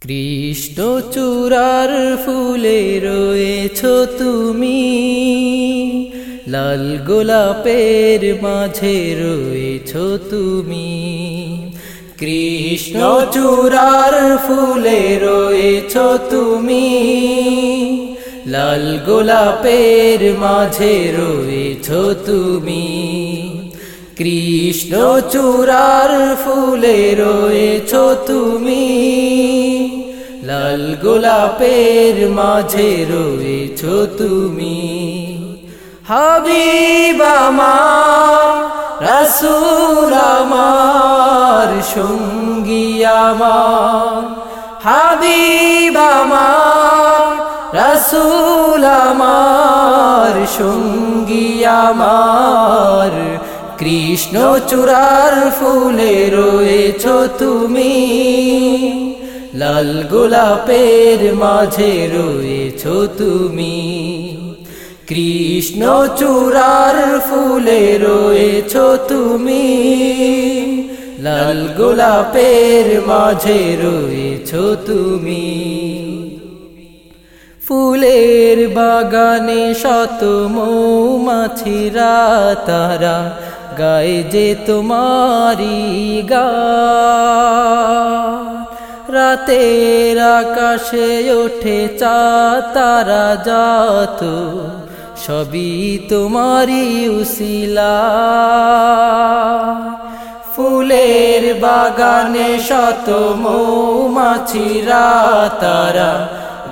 কৃষ্ণ চূড়ার ফুলে রয়েছ তুমি। লাল গোলাপের মাঝে রয়েছ তুমি। কৃষ্ণ চূড়ার ফুলে রয়েছ তুমি। লাল গোলাপের মাঝে রয়েছ তুমি। কৃষ্ণ চূড়ার ফুলে রয়েছ তুমি। লাল গোলাপের মাঝে রয়েছ তুমি। হাবিবামা রাসুল আমার, সঙ্গী আমার। হাবিবামা কৃষ্ণ চূড়ার ফুলে রয়েছ তুমি। লাল গোলাপের মাঝে রয়েছ তুমি। কৃষ্ণ চূড়ার ফুলে রয়েছ তুমি। লাল গোলাপের মাঝে রয়েছ তুমি। ফুলের বাগানে শত মৌমাছিরা, তারা গায়ে যে তোমারি গা। রাতের আকাশে ওঠে চা তারা যাত সবই তোমারি উসিলা। ফুলের বাগানে শত মৌমাছিরা তারা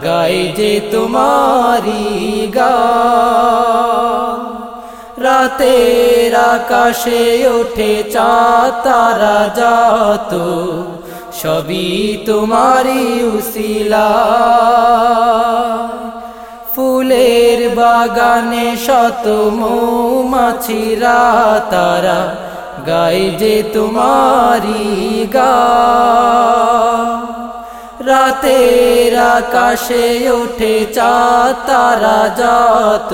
গায়ে যে তোমারি গা। রাতের আকাশে ওঠে চা তারা যাত সবই তোমারি উসিলা। ফুলের বাগানে শত মৌমাছিরা তারা গায়ে যে তোমারি গা। রাতের আকাশে ওঠে চা তারা যাত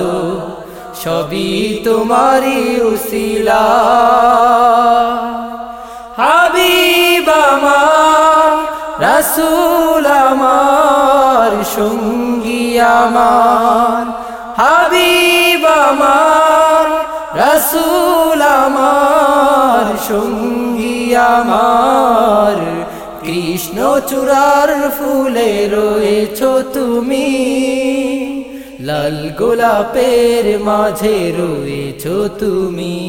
সবই তোমারি উসিলা। রাসুল আমার, সঙ্গী আমার হাবিবামার রাসুল আমার, সঙ্গী আমার। কৃষ্ণ চূড়ার ফুলে রয়েছ তুমি, লাল গোলাপের মাঝে রয়েছ তুমি।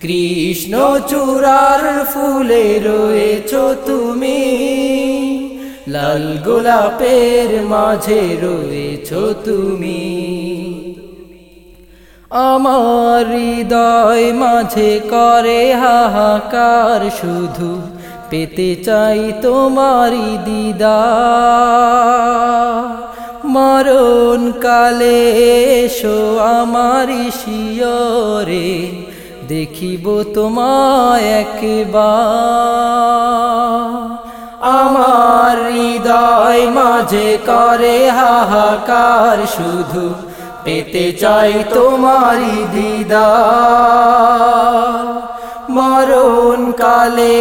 কৃষ্ণ চূড়ার ফুলে রয়েছ তুমি। লাল গোলাপের মাঝে রয়েছ তুমি। আমার হৃদয় মাঝে করে হাহাকার, শুধু পেতে চাই তোমারি দিদা। মরণ কালে এসো আমারি শিয়রে দেখিব তোমায় একবার। আমার হৃদয় মাঝে করে হাহাকার, শুধু পেতে চাই তোমারি দিদা মরণ কালে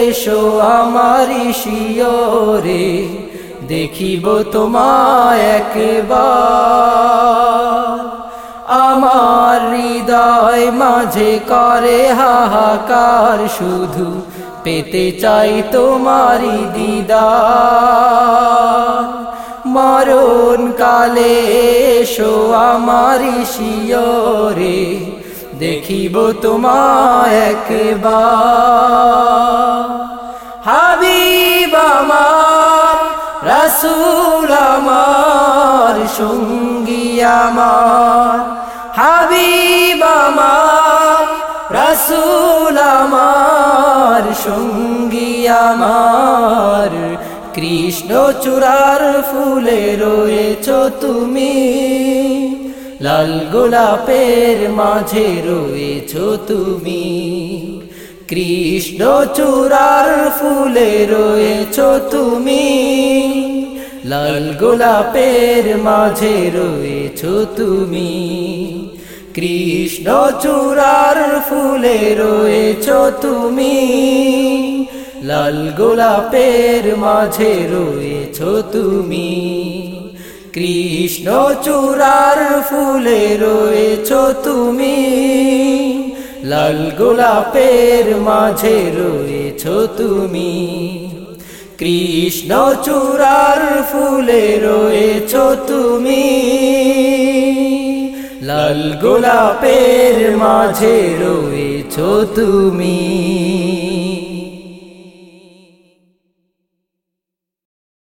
এসো আমারি শিয়রে, দেখিব তোমায় একবার। আমার হৃদয় মাঝে করে হাহাকার, শুধু পেতে চাই তোমারি দিদা মরণ কালে এসো আমারি শিয়রে, দেখিব তোমায় একবার। হাবিব আমার, রাসুল আমার, সঙ্গী আমার হাবিব আমার, রাসুল আমার, সঙ্গী আমার। কৃষ্ণ চূড়ার ফুলে রয়েছ তুমি, লাল গোলাপের মাঝে রয়েছ তুমি। কৃষ্ণ চূড়ার ফুলে রয়েছ তুমি লাল গোলাপের মাঝে রয়েছ তুমি। কৃষ্ণ চূড়ার ফুলে রয়েছ তুমি। লাল গোলাপের মাঝে রয়েছ তুমি। কৃষ্ণ চূড়ার ফুলে রয়েছ তুমি। লাল গোলাপের মাঝে রয়েছ তুমি। কৃষ্ণ চূড়ার ফুলে রয়েছ তুমি। লাল গোলাপের মাঝে রয়েছ তুমি।